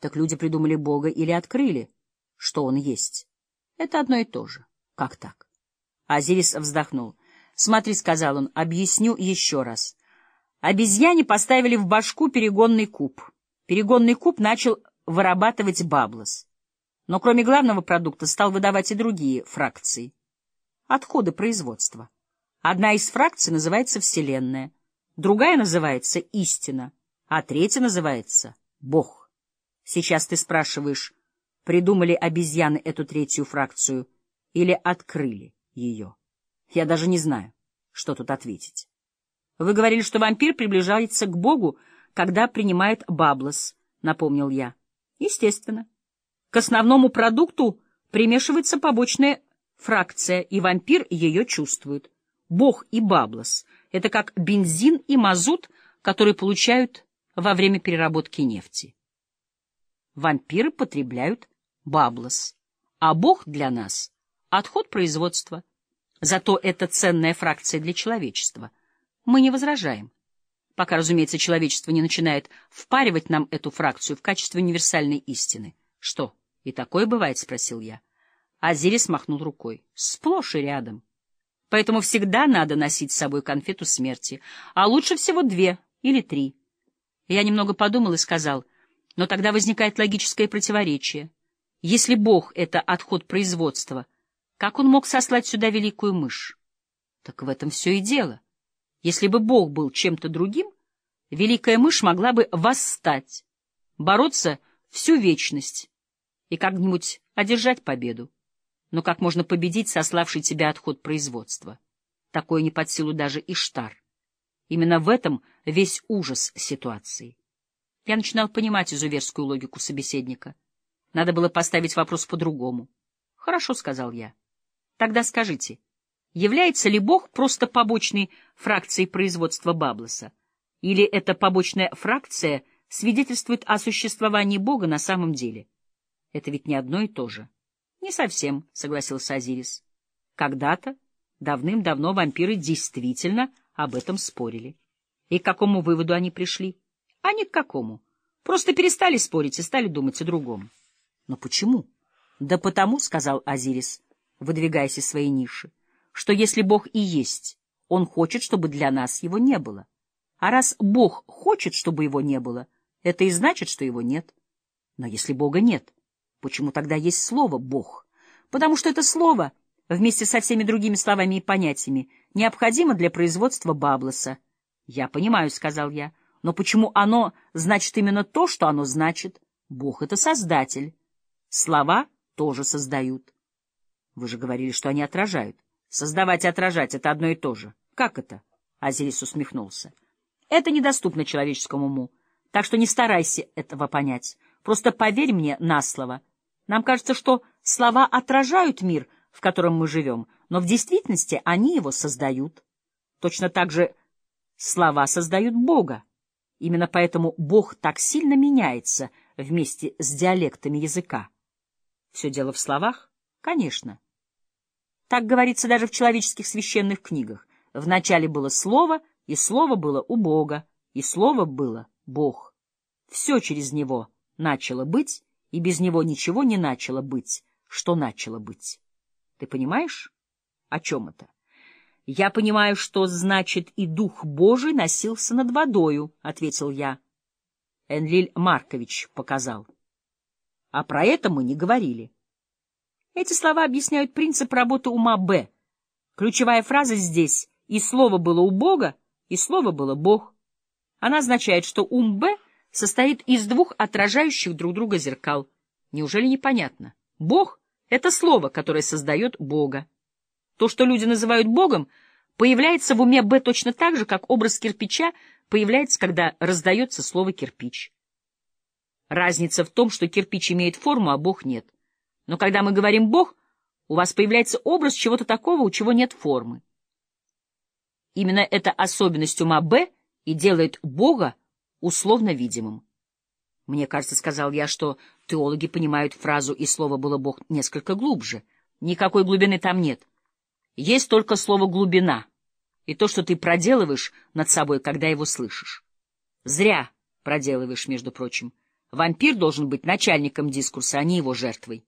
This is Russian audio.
Так люди придумали Бога или открыли, что он есть. Это одно и то же. Как так? Азирис вздохнул. «Смотри», — сказал он, — «объясню еще раз. Обезьяне поставили в башку перегонный куб. Перегонный куб начал вырабатывать баблос. Но кроме главного продукта стал выдавать и другие фракции. Отходы производства. Одна из фракций называется Вселенная, другая называется Истина, а третья называется Бог. Сейчас ты спрашиваешь, придумали обезьяны эту третью фракцию или открыли ее? Я даже не знаю, что тут ответить. Вы говорили, что вампир приближается к Богу, когда принимает баблос, — напомнил я. Естественно. К основному продукту примешивается побочная фракция, и вампир ее чувствует. Бог и баблос — это как бензин и мазут, которые получают во время переработки нефти. Вампиры потребляют баблос, а Бог для нас — отход производства. Зато это ценная фракция для человечества. Мы не возражаем. Пока, разумеется, человечество не начинает впаривать нам эту фракцию в качестве универсальной истины. — Что, и такое бывает? — спросил я. Азирис махнул рукой. — Сплошь и рядом. Поэтому всегда надо носить с собой конфету смерти, а лучше всего две или три. Я немного подумал и сказал, но тогда возникает логическое противоречие. Если Бог — это отход производства, как он мог сослать сюда великую мышь? Так в этом все и дело. Если бы Бог был чем-то другим, великая мышь могла бы восстать, бороться всю вечность и как-нибудь одержать победу. Но как можно победить сославший тебя отход производства? Такое не под силу даже Иштар. Именно в этом весь ужас ситуации. Я начинал понимать изуверскую логику собеседника. Надо было поставить вопрос по-другому. «Хорошо», — сказал я. «Тогда скажите, является ли Бог просто побочной фракцией производства Баблоса? Или эта побочная фракция свидетельствует о существовании Бога на самом деле? Это ведь не одно и то же». «Не совсем», — согласился Азирис. «Когда-то, давным-давно, вампиры действительно об этом спорили. И к какому выводу они пришли? Ни к какому. Просто перестали спорить и стали думать о другом. Но почему? Да потому, — сказал Азирис, выдвигаясь из своей ниши, — что если Бог и есть, он хочет, чтобы для нас его не было. А раз Бог хочет, чтобы его не было, это и значит, что его нет. Но если Бога нет, Почему тогда есть слово «Бог»? Потому что это слово, вместе со всеми другими словами и понятиями, необходимо для производства баблоса. «Я понимаю», — сказал я, — «но почему оно значит именно то, что оно значит? Бог — это создатель. Слова тоже создают». «Вы же говорили, что они отражают». «Создавать и отражать — это одно и то же. Как это?» — Азирис усмехнулся. «Это недоступно человеческому уму, так что не старайся этого понять. Просто поверь мне на слово». Нам кажется, что слова отражают мир, в котором мы живем, но в действительности они его создают. Точно так же слова создают Бога. Именно поэтому Бог так сильно меняется вместе с диалектами языка. Все дело в словах? Конечно. Так говорится даже в человеческих священных книгах. Вначале было слово, и слово было у Бога, и слово было Бог. Все через него начало быть, и без него ничего не начало быть, что начало быть. Ты понимаешь, о чем это? — Я понимаю, что значит и Дух Божий носился над водою, — ответил я. Энлиль Маркович показал. А про это мы не говорили. Эти слова объясняют принцип работы ума Б. Ключевая фраза здесь «и слово было у Бога, и слово было Бог». Она означает, что ум Б — состоит из двух отражающих друг друга зеркал. Неужели непонятно? Бог — это слово, которое создает Бога. То, что люди называют Богом, появляется в уме Б точно так же, как образ кирпича появляется, когда раздается слово «кирпич». Разница в том, что кирпич имеет форму, а Бог нет. Но когда мы говорим «Бог», у вас появляется образ чего-то такого, у чего нет формы. Именно эта особенность ума Б и делает Бога условно видимым. Мне кажется, сказал я, что теологи понимают фразу «и слово было Бог» несколько глубже. Никакой глубины там нет. Есть только слово «глубина» и то, что ты проделываешь над собой, когда его слышишь. Зря проделываешь, между прочим. Вампир должен быть начальником дискурса, а не его жертвой.